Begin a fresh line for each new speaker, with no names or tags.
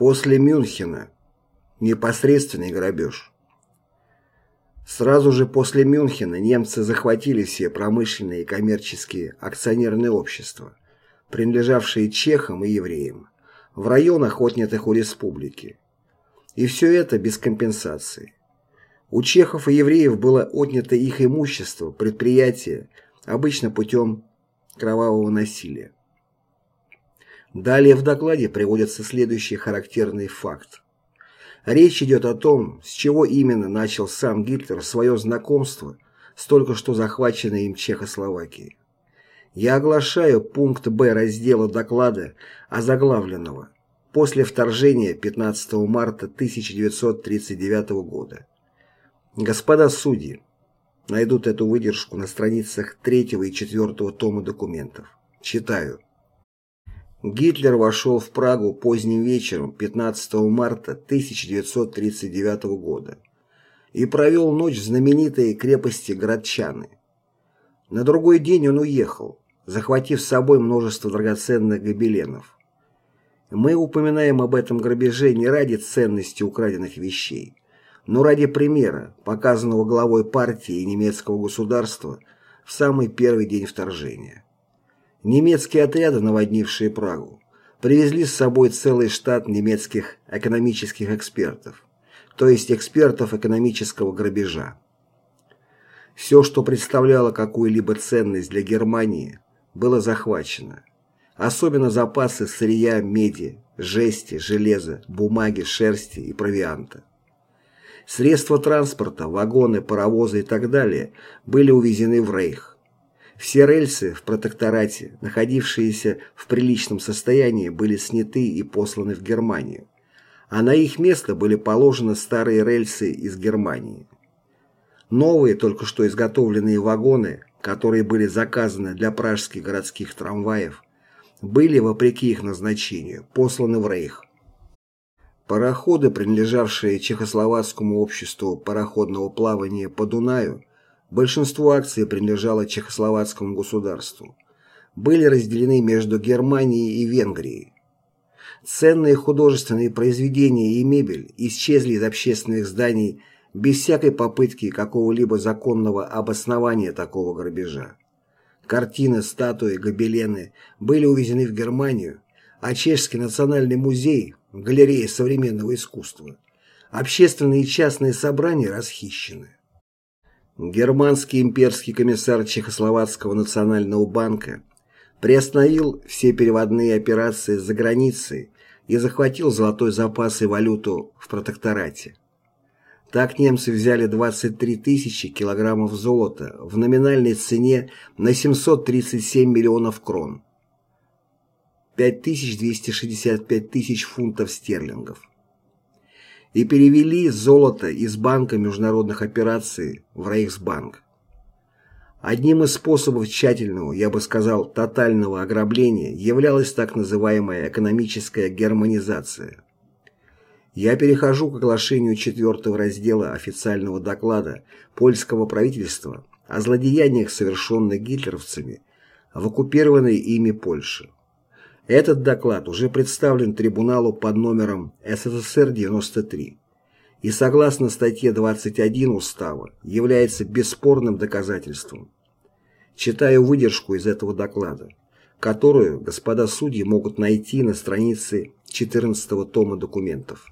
После Мюнхена. Непосредственный грабеж. Сразу же после Мюнхена немцы захватили все промышленные и коммерческие акционерные общества, принадлежавшие чехам и евреям, в районах, отнятых у республики. И все это без компенсации. У чехов и евреев было отнято их имущество, предприятия, обычно путем кровавого насилия. Далее в докладе приводится следующий характерный факт. Речь идет о том, с чего именно начал сам Гитлер свое знакомство с только что захваченной им Чехословакией. Я оглашаю пункт Б раздела доклада, озаглавленного «После вторжения 15 марта 1939 года». Господа судьи найдут эту выдержку на страницах 3 и 4 тома документов. Читаю. Гитлер вошел в Прагу поздним вечером 15 марта 1939 года и провел ночь в знаменитой крепости Градчаны. На другой день он уехал, захватив с собой множество драгоценных гобеленов. Мы упоминаем об этом грабеже не ради ценности украденных вещей, но ради примера, показанного главой партии и немецкого государства в самый первый день вторжения. Немецкие отряды, наводнившие Прагу, привезли с собой целый штат немецких экономических экспертов, то есть экспертов экономического грабежа. Все, что представляло какую-либо ценность для Германии, было захвачено. Особенно запасы сырья, меди, жести, железа, бумаги, шерсти и провианта. Средства транспорта, вагоны, паровозы и так далее были увезены в Рейх. Все рельсы в протекторате, находившиеся в приличном состоянии, были сняты и посланы в Германию, а на их место были положены старые рельсы из Германии. Новые, только что изготовленные вагоны, которые были заказаны для пражских городских трамваев, были, вопреки их назначению, посланы в Рейх. Пароходы, принадлежавшие Чехословацкому обществу пароходного плавания по Дунаю, Большинство акций принадлежало Чехословацкому государству. Были разделены между Германией и Венгрией. Ценные художественные произведения и мебель исчезли из общественных зданий без всякой попытки какого-либо законного обоснования такого грабежа. Картины, статуи, гобелены были увезены в Германию, а Чешский национальный музей, галерея современного искусства, общественные и частные собрания расхищены. Германский имперский комиссар Чехословацкого национального банка приостановил все переводные операции за границей и захватил золотой запас и валюту в протекторате. Так немцы взяли 23 тысячи килограммов золота в номинальной цене на 737 миллионов крон, 5265 тысяч фунтов стерлингов и перевели золото из Банка международных операций в Рейхсбанк. Одним из способов тщательного, я бы сказал, тотального ограбления являлась так называемая экономическая германизация. Я перехожу к оглашению четвертого раздела официального доклада польского правительства о злодеяниях, совершенных гитлеровцами в оккупированной ими Польше. Этот доклад уже представлен трибуналу под номером СССР-93 и, согласно статье 21 Устава, является бесспорным доказательством. Читаю выдержку из этого доклада, которую господа судьи могут найти на странице 14 тома документов.